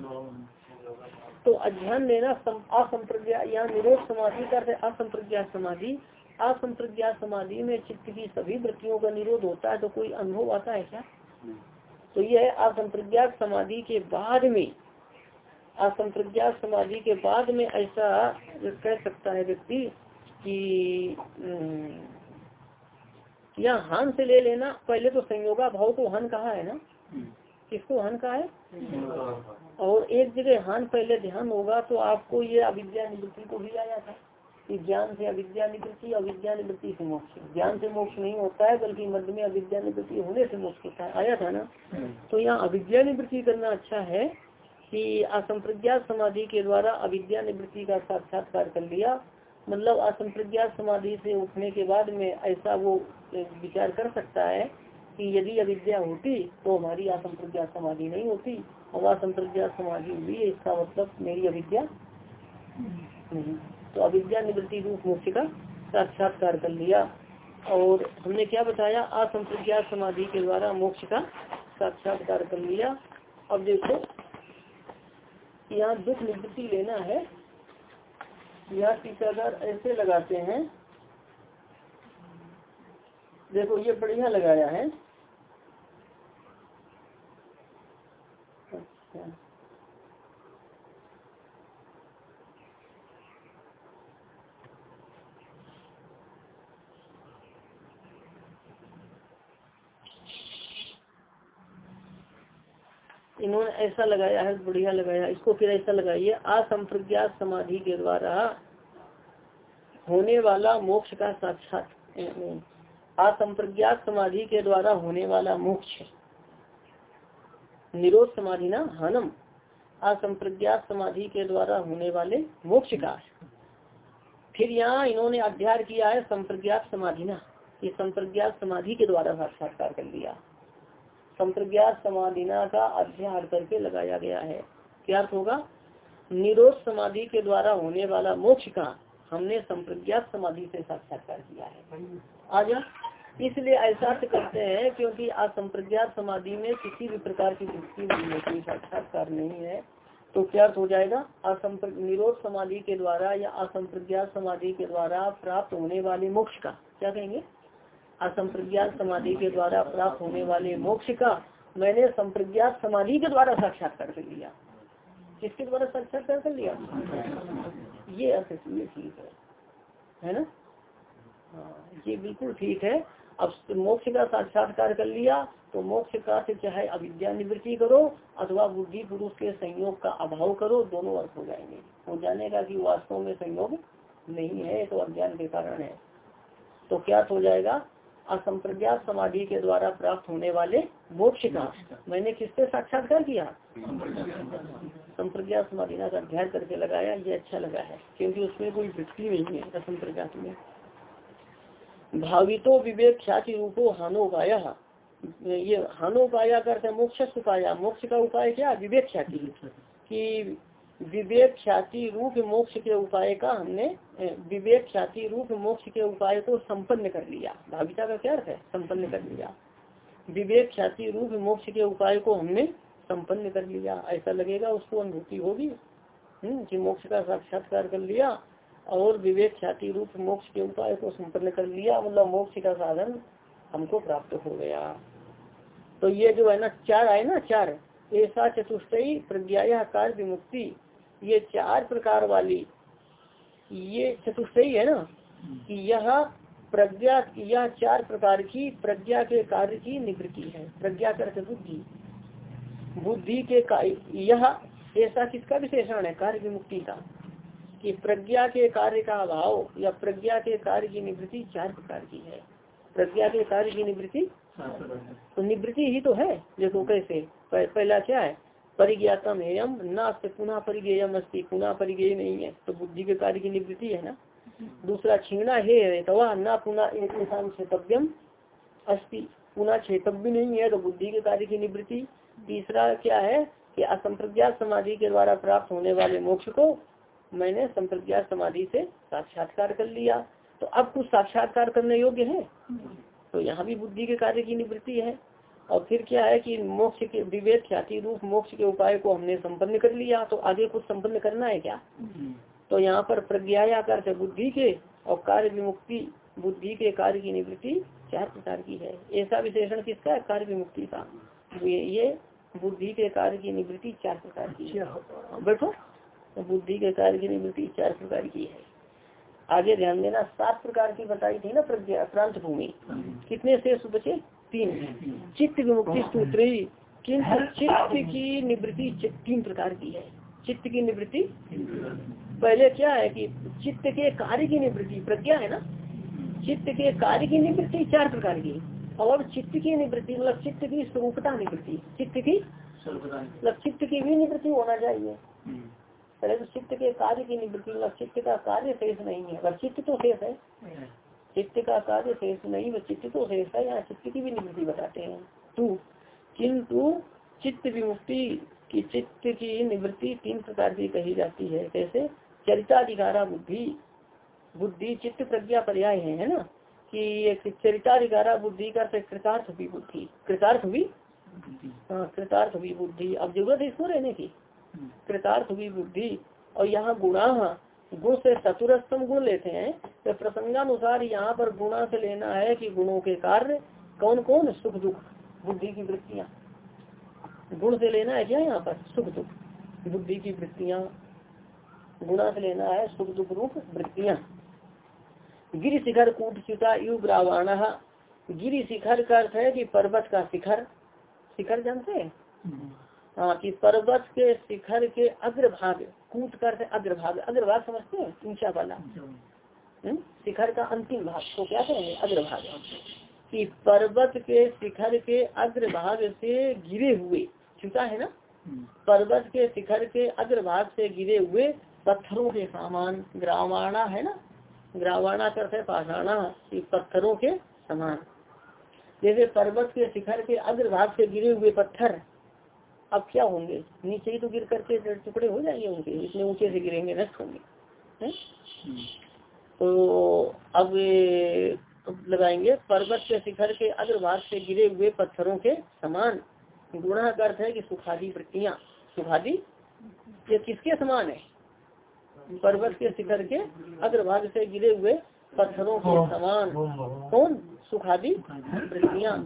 A: तो अध्ययन लेना असंप्रज्ञा या निरोध समाधि करते असंप्रज्ञा समाधि। असंप्रज्ञा समाधि में चित्त की सभी वृत्तियों का निरोध होता है तो कोई अनुभव आता है क्या? तो यह असंप्रज्ञात समाधि के बाद में। असंप्रज्ञात समाधि के बाद में ऐसा कह सकता है व्यक्ति कि या हन से ले लेना। पहले तो संयोगा भाव तो हन कहा है ना? किसको हन का है? और एक जगह हान पहले ध्यान होगा तो आपको ये अविद्या निवृत्ति को भी आया था कि ज्ञान से अविद्या निवृत्ति अविद्या निवृत्ति से मोक्ष। ज्ञान से मोक्ष नहीं होता है बल्कि मध्य में अविद्या निवृत्ति होने से मोक्ष होता है। आया था ना? तो यहाँ अविद्या निवृत्ति करना अच्छा है कि असंप्रज्ञात समाधि के द्वारा अविद्या निवृत्ति का साक्षात्कार कर लिया। मतलब असंप्रज्ञात समाधि से उठने के बाद में ऐसा वो विचार कर सकता है कि यदि अविद्या होती तो हमारी असंप्रज्ञा समाधि नहीं होती। और असंप्रज्ञा समाधि हुई, इसका मतलब मेरी अविद्या नहीं। तो अविद्या निवृत्ति रूप मोक्ष का साक्षात्कार कर लिया। और हमने क्या बताया? असंप्रज्ञा समाधि के द्वारा मोक्ष का साक्षात्कार कर लिया। अब देखो, यहाँ दुख निवृत्ति लेना है। यहाँ टीकाकार ऐसे लगाते हैं, देखो ये बढ़िया लगाया है अच्छा इन्होंने ऐसा लगाया है, बढ़िया लगाया इसको फिर ऐसा लगाइए असंप्रज्ञात समाधि के द्वारा होने वाला मोक्ष का साक्षात असंप्रज्ञात समाधि के द्वारा होने वाला मोक्ष। निरोध समाधि ना, हनम। असंप्रज्ञात समाधि के द्वारा होने वाले मोक्ष का। फिर यहाँ इन्होंने अध्ययन किया है संप्रज्ञात समाधि ना। ये संप्रज्ञात समाधि के द्वारा साक्षात्कार कर लिया। संप्रज्ञात समाधिना का अध्ययन करके लगाया गया है। क्या अर्थ होगा? निरोध समाधि के द्वारा होने वाला मोक्ष का हमने संप्रज्ञात समाधि से साक्षात्कार किया है। आजा इसलिए ऐसा करते हैं क्योंकि असंप्रज्ञात समाधि में किसी भी प्रकार की वृत्ति नहीं है कोई साक्षात्कार नहीं है तो क्या अर्थ हो जाएगा? असंप्र, निरोध समाधि के द्वारा या असंप्रज्ञात समाधि के द्वारा प्राप्त होने वाले मोक्ष का। क्या कहेंगे? असंप्रज्ञात समाधि के द्वारा प्राप्त होने वाले मोक्ष का मैंने संप्रज्ञात समाधि के द्वारा साक्षात्कार कर लिया। किसके द्वारा साक्षात्कार कर लिया? ये अर्थ ये ठीक है। है ना? हाँ ये बिल्कुल ठीक है। अब मोक्ष का साक्षात्कार कर लिया तो मोक्ष का से चाहे अविद्या निवृत्ति करो अथवा बुद्धि पुरुष के संयोग का अभाव करो, दोनों अर्थ हो जाएँगे। हो जाने का कि वास्तव में संयोग नहीं है तो अज्ञान के कारण है। तो क्या हो जाएगा? असंप्रज्ञात समाधि के द्वारा प्राप्त होने वाले मोक्ष का। मैंने किससे साक्षात्कार किया? संप्रज्ञात समाधि। का अध्ययन करके लगाया ये अच्छा लगा है क्योंकि उसमें कोई वृत्ति नहीं है असंप्रज्ञात में। भावितो विवेक ख्याति रूपो हानोपाया। ये हानोपाया करते मोक्ष उपाया। मोक्ष का उपाय क्या? विवेक ख्याति। की विवेक ख्याति रूप मोक्ष के उपाय का हमने विवेक ख्याति रूप मोक्ष के उपाय को संपन्न कर लिया। भाविता का क्या अर्थ है? संपन्न कर लिया। विवेक ख्याति रूप मोक्ष के उपाय को हमने संपन्न कर लिया। ऐसा लगेगा उसको अनुभूति होगी हम्म, कि मोक्ष का साक्षात्कार कर लिया और विवेक ख्याति रूप मोक्ष के उपाय को संपन्न कर लिया। मतलब मोक्ष का साधन हमको प्राप्त हो गया। तो ये जो है ना चार आए ना चार। ऐसा चतुष्टयी प्रज्ञा कार्य विमुक्ति। ये चार प्रकार वाली ये चतुष्टयी है ना? कि यह प्रज्ञा यह चार प्रकार की प्रज्ञा के कार्य की निवृत्ति है। प्रज्ञा करके बुद्धि। बुद्धि के यह ऐसा किसका विशेषण है? कार्य विमुक्ति का। कि प्रज्ञा के कार्य का अभाव या प्रज्ञा के कार्य की निवृत्ति चार प्रकार की है। प्रज्ञा के कार्य की निवृत्ति? तो निवृत्ति ही तो है। देखो कैसे पहला क्या है? परिज्ञातम हेयम न पुनः परिज्ञम अस्ती पुनः परिज्ञ नहीं है। तो बुद्धि के कार्य की निवृत्ति है ना? दूसरा छीणा है तो वह न पुनः एक इंसान क्षेत्रव्यम अस्ति। पुनः क्षेत्रव्य नहीं है तो बुद्धि के कार्य की निवृत्ति। तीसरा क्या है कि असंप्रज्ञात समाधि के द्वारा प्राप्त होने वाले मोक्ष को मैंने संप्रज्ञात समाधि से साक्षात्कार कर लिया। तो अब कुछ साक्षात्कार करने योग्य है? तो यहाँ भी बुद्धि के कार्य की निवृत्ति है। और फिर क्या है कि मोक्ष के विवेक ख्याति रूप मोक्ष के उपाय को हमने संपन्न कर लिया तो आगे कुछ संपन्न करना है क्या? तो यहाँ पर प्रज्ञा कर बुद्धि के और कार्य विमुक्ति बुद्धि के कार्य की निवृत्ति चार प्रकार की है। ऐसा विशेषण किसका है? कार्य विमुक्ति का। ये, ये बुद्धि के कार्य की निवृत्ति चार प्रकार की है। बैठो। तो बुद्धि के कार्य की निवृत्ति चार प्रकार की है। आगे ध्यान देना सात प्रकार की बताई थी ना प्रज्ञा प्रांत भूमि कितने शेष बचे? तीन चित्त विमुक्ति सूत्र किंतु चित्त की निवृत्ति तीन प्रकार की है। चित्त की निवृत्ति? पहले क्या है कि चित्त के कार्य की निवृत्ति प्रज्ञा है ना? चित्त के कार्य की निवृत्ति चार प्रकार की। और चित्त की निवृत्ति मतलब चित्त की स्वरूपता निवृत्ति। चित्त की? मतलब चित्त की भी निवृत्ति होना चाहिए। पहले तो चित्त के कार्य की निवृत्ति मतलब चित्त का कार्य शेष नहीं है। चित्त तो शेष है। चित्त का कार्य शेष नहीं चित्त तो शेष है यहाँ चित्त की भी निवृत्ति बताते हैं। तू किंतु चित्त विमुक्ति की चित्त की निवृत्ति तीन प्रकार की कही जाती है। कैसे चरिताधिकारा बुद्धि बुद्धि चित्त प्रज्ञा पर्याय है है ना? कि चरिताधिकारा बुद्धि का कृतार्थ भी बुद्धि कृतार्थ भी? हाँ कृतार्थ भी बुद्धि। अब ज़रूरत है इसको रहने की। कृतार्थ भी बुद्धि। और यहाँ गुणा गुण से चतुरस्तम गुण लेते हैं तो प्रसंगानुसार यहाँ पर गुणा से लेना है कि गुणों के कार्य कौन कौन? सुख दुख, बुद्धि की वृत्तियाँ। गुण से लेना है क्या यहाँ पर? सुख दुख, बुद्धि की वृत्तियाँ। गुणा से लेना है सुख दुख रूप वृत्तियाँ। गिरी शिखर कूटच्युता युग रावण। गिरी शिखर का अर्थ है कि पर्वत का शिखर। शिखर जानते हैं? हाँ कि पर्वत के शिखर के अग्रभाग कूट कर अग्रभाग अग्रभाग समझते हैं? ऊँचा वाला। हम्म? शिखर का अंतिम भाग तो क्या कहेंगे? अग्रभाग। कि पर्वत के शिखर के अग्रभाग से गिरे हुए चुका है ना? पर्वत के शिखर के अग्रभाग से गिरे हुए पत्थरों के सामान ग्रावाणा है ना? ग्रावाणा करते पाषाणा पत्थरों के समान। जैसे पर्वत के शिखर के अग्रभाग से गिरे हुए पत्थर अब क्या होंगे? नीचे ही तो गिर करके टुकड़े हो जाएँगे उनके। इतने ऊँचे से गिरेंगे नष्ट होंगे तो अब लगाएँगे? पर्वत के शिखर के अग्रभाग से गिरे हुए पत्थरों के समान। गुणा का अर्थ है कि सुखादी वृत्तियाँ। सुखादी? ये किसके समान है? पर्वत के शिखर के अग्रभाग से गिरे हुए पत्थरों के समान। कौन सुखादी। वृत्तियाँ।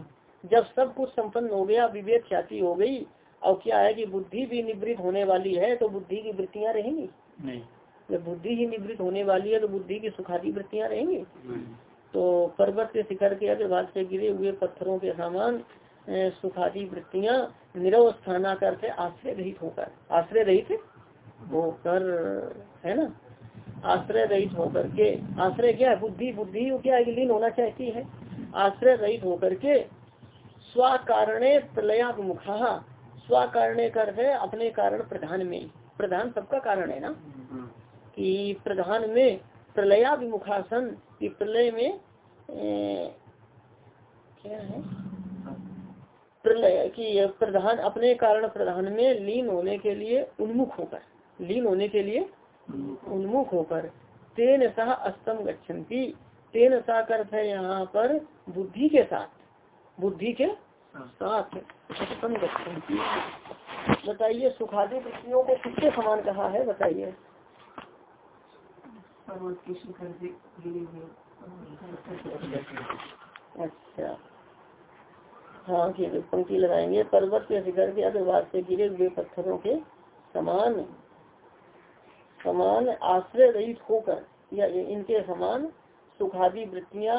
A: जब सब कुछ संपन्न हो गया विवेक ख्याति हो गई और क्या है कि बुद्धि भी निवृत्त होने वाली है तो बुद्धि की वृत्तियाँ रहेंगी? नहीं। जब बुद्धि ही निवृत्त होने वाली है तो बुद्धि की सुखादी वृत्तियाँ रहेंगी? तो पर्वत के शिखर के अगर अग्रभाग से गिरे हुए पत्थरों के समान सुखादी वृत्तियाँ निरव निरवस्थाना करते आश्रय रहित होकर। आश्रय रहित होकर है ना? आश्रय रहित होकर के आश्रय क्या है? बुद्धि बुद्धि क्या है लीन होना चाहती है? आश्रय रहित होकर के स्व कारणे प्रलयामुखा स्व कारणे कर है अपने कारण प्रधान में। प्रधान सबका कारण है ना? कि प्रधान में प्रलयाभिमुखासन कि प्रलय में ए, क्या है? प्रलय की प्रधान अपने कारण प्रधान में लीन होने के लिए उन्मुख होकर लीन होने के लिए उन्मुख होकर तेन सह अस्तम गच्छन्ति। तेन सा अर्थ है यहाँ पर बुद्धि के साथ। बुद्धि के साथ अस्तम बताइए सुखादी वृत्तियों को किसके समान कहा है? बताइए। अच्छा। हाँ ठीक है पंक्ति लगाएँगे पर्वत के शिखर के अग्रभाग से गिरे हुए पत्थरों के समान समान आश्रय रहित होकर या इनके समान सुखादी वृत्तियाँ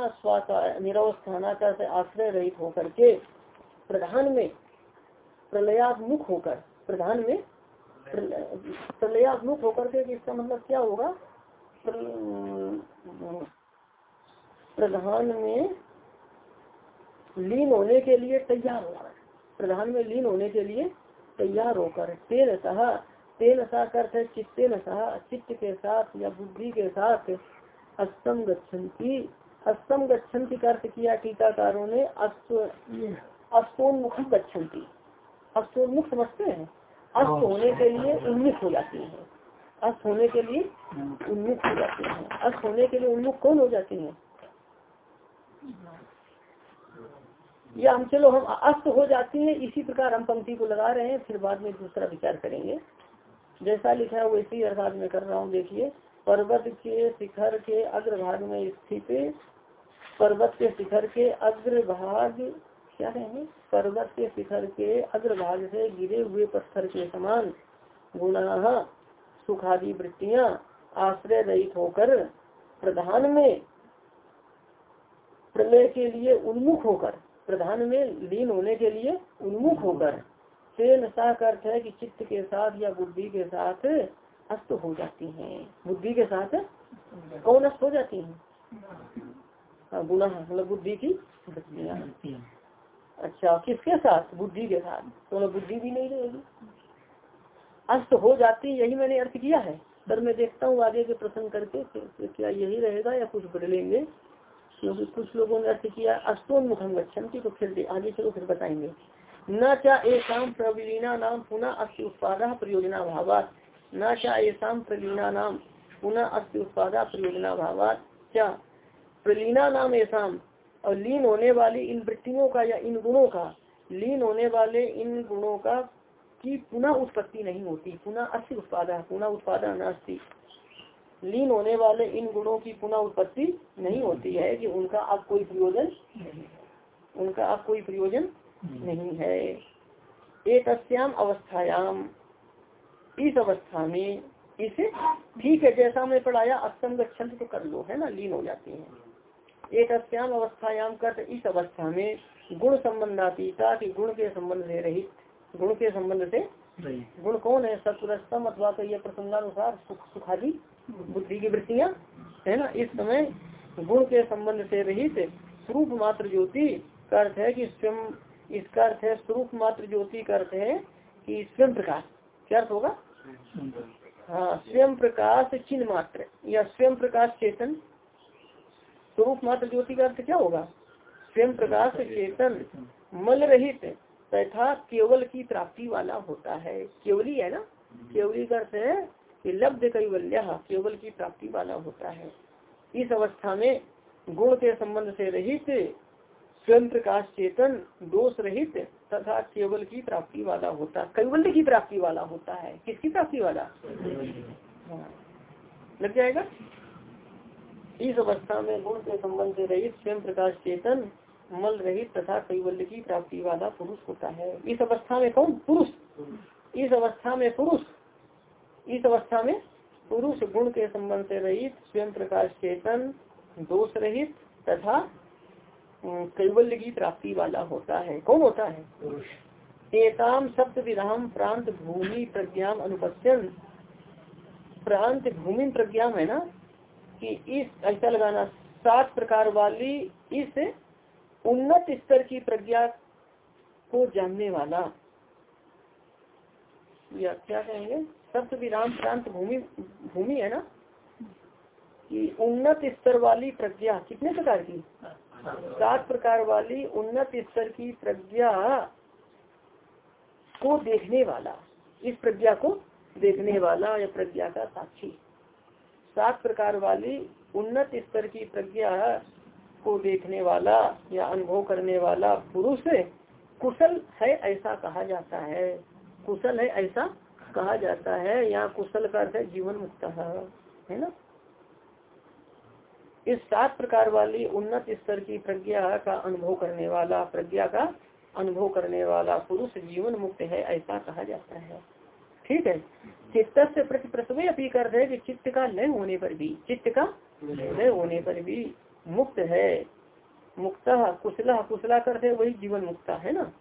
A: निरवस्थानाकर से आश्रय रहित होकर के प्रधान में प्रलयात्मुख होकर, प्रधान में प्रलयात्मुख होकर के इसका मतलब क्या होगा? प्रधान में लीन होने के लिए तैयार होकर, प्रधान में लीन होने के लिए तैयार होकर तेल सह तेल सा करते चित्ते न सह, चित्त के साथ या बुद्धि के साथ अस्तम गच्छन्ति अस्तम गच्छन्ति का अर्थ किया, टीकाकारों ने अस्तोन्मुख गच्छन्ति अस्तोन्मुख समझते हैं। अस्त होने के लिए उन्मुख हो जाती है। अस्त होने के लिए उन्मुख हो जाते हैं। अस्त होने के लिए उन्मुख कौन हो जाते हैं? या हम चलो हम अस्त हो जाती है इसी प्रकार हम पंक्ति को लगा रहे हैं फिर बाद में दूसरा विचार करेंगे। जैसा लिखा है वैसे ही अर्थात में कर रहा हूँ देखिए। पर्वत के शिखर के अग्रभाग में स्थित पर्वत के शिखर के अग्रभाग क्या रहेंगे पर्वत के शिखर के अग्रभाग से गिरे हुए पत्थर के समान गुणा सुखादि वृत्तियाँ आश्रय रहित होकर प्रधान में प्रलय के लिए उन्मुख होकर प्रधान में लीन होने के लिए उन्मुख होकर सा अर्थ है कि चित्त के साथ या बुद्धि के साथ अस्त हो जाती हैं। बुद्धि के साथ कौन अस्त हो जाती हैं? हाँ, गुना मतलब बुद्धि की अच्छा किसके साथ? बुद्धि के साथ। तो बुद्धि भी नहीं रहेगी। अस्त हो जाती यही मैंने अर्थ किया है। पर मैं देखता हूँ आगे के प्रश्न करके क्या यही रहेगा या कुछ बदलेंगे। क्योंकि कुछ लोगों ने अर्थ किया अस्तोन्मुखम गच्छन्ति तो फिर आगे चलो, फिर बताएँगे। न क्या ऐसा प्रवीणा नाम पुनः अस्थि उत्पाद प्रयोजना भावात न क्या ऐसा प्रवीणा नाम पुनः अस्थि उत्पाद प्रयोजना भावात क्या प्रलीना नाम ऐसा और लीन होने वाली इन वृत्तियों का या इन गुणों का लीन होने वाले इन गुणों का की पुनः उत्पत्ति नहीं होती पुनः अस्थि उत्पादा पुनः उत्पादन अस्थि। लीन होने वाले इन गुणों की पुनः उत्पत्ति नहीं होती है कि उनका अब कोई प्रयोजन उनका अब कोई प्रयोजन नहीं है। एक अश्याम अवस्थायाम इस अवस्था में इसे ठीक है जैसा मैं पढ़ाया अस्तम गच्छन्त तो कर लो है ना? लीन हो जाती है। एक अश्याम अवस्थायाम कर इस अवस्था में गुण संबंधातीता की गुण के संबंध से रहित गुण के संबंध से गुण कौन है? सत्पुरस्तम अथवा तो यह प्रसंगानुसार सुख सुखादि बुद्धि की वृत्तियाँ है ना? इस समय गुण के संबंध से रहित स्वरूप मात्र ज्योति का अर्थ है कि स्वयं इसका अर्थ है स्वरूप मात्र ज्योति का अर्थ है कि स्वयं प्रकाश। क्या अर्थ होगा? हाँ स्वयं प्रकाश चिन्ह मात्र या स्वयं प्रकाश चेतन। स्वरूप मात्र ज्योति का अर्थ क्या होगा? स्वयं प्रकाश चेतन मल रहित। तथा केवल की प्राप्ति वाला होता है। केवली है ना? केवली का अर्थ है कि लब्ध कैवल्य केवल की प्राप्ति वाला होता है। इस अवस्था में गुण के संबंध से रहित स्वयं प्रकाश चेतन दोष रहित तथा केवल की प्राप्ति वाला होता कैवल्य की प्राप्ति वाला होता है। किसकी प्राप्ति वाला? हाँ। लग जाएगा? इस अवस्था में गुण के संबंध से रहित स्वयं प्रकाश चेतन मल रहित तथा कैवल्य की प्राप्ति वाला पुरुष होता है। इस अवस्था में कौन? पुरुष। इस अवस्था में पुरुष। इस अवस्था में पुरुष गुण के संबंध से रहित स्वयं प्रकाश चेतन दोष रहित तथा कैवल्य की प्राप्ति वाला होता है। कौन होता है? एकाम सप्त विधाम प्रांत भूमि प्रज्ञा अनुपस्यन। प्रांत भूमि प्रज्ञा है ना? कि इस ऐसा लगाना, सात प्रकार वाली इस उन्नत स्तर की प्रज्ञा को जानने वाला। या क्या कहेंगे? सप्त विराम प्रांत भूमि भूमि है ना? कि उन्नत स्तर वाली प्रज्ञा कितने प्रकार की? सात प्रकार वाली उन्नत स्तर की प्रज्ञा को देखने वाला, इस प्रज्ञा को देखने वाला या प्रज्ञा का साक्षी। सात प्रकार वाली उन्नत स्तर की प्रज्ञा को देखने वाला या अनुभव करने वाला पुरुष कुशल है ऐसा कहा जाता है। कुशल है ऐसा कहा जाता है। यहाँ कुशल का अर्थ है जीवन मुक्त है ना? इस सात प्रकार वाली उन्नत स्तर की प्रज्ञा का अनुभव करने वाला, प्रज्ञा का अनुभव करने वाला पुरुष जीवन मुक्त है ऐसा कहा जाता है। ठीक है? चित्त से प्रति प्रसवे अपी कर है कि चित्त का लय होने पर भी, चित्त का लय होने पर भी मुक्त है। मुक्ता, कुशला कुशला करते वही जीवन मुक्ता है ना?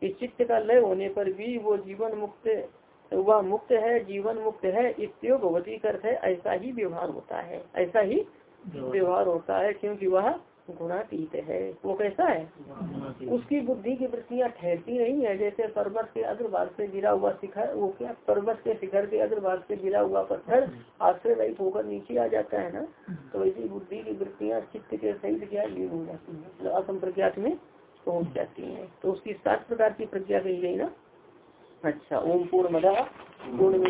A: कि चित्त का लय होने पर भी वो जीवन मुक्त, वह मुक्त है, जीवन मुक्त है इत्योग करते ऐसा ही व्यवहार होता है। ऐसा ही व्यवहार होता है, क्योंकि वह गुणातीत है। वो कैसा है? उसकी बुद्धि की वृत्तियाँ ठहरती नहीं है, जैसे पर्वत के अग्रभाग से गिरा हुआ शिखर, वो क्या? पर्वत के शिखर के अग्रभाग से गिरा हुआ पत्थर आश्रय रहित होकर नीचे आ जाता है ना? तो वैसी बुद्धि की वृत्तियाँ चित्त के सहित क्या लीन हो जाती है? मतलब असम प्रज्ञात में पहुँच जाती है। तो उसकी सात प्रकार की प्रज्ञा कही गई ना? अच्छा ओम पूर्ण मदा पूर्ण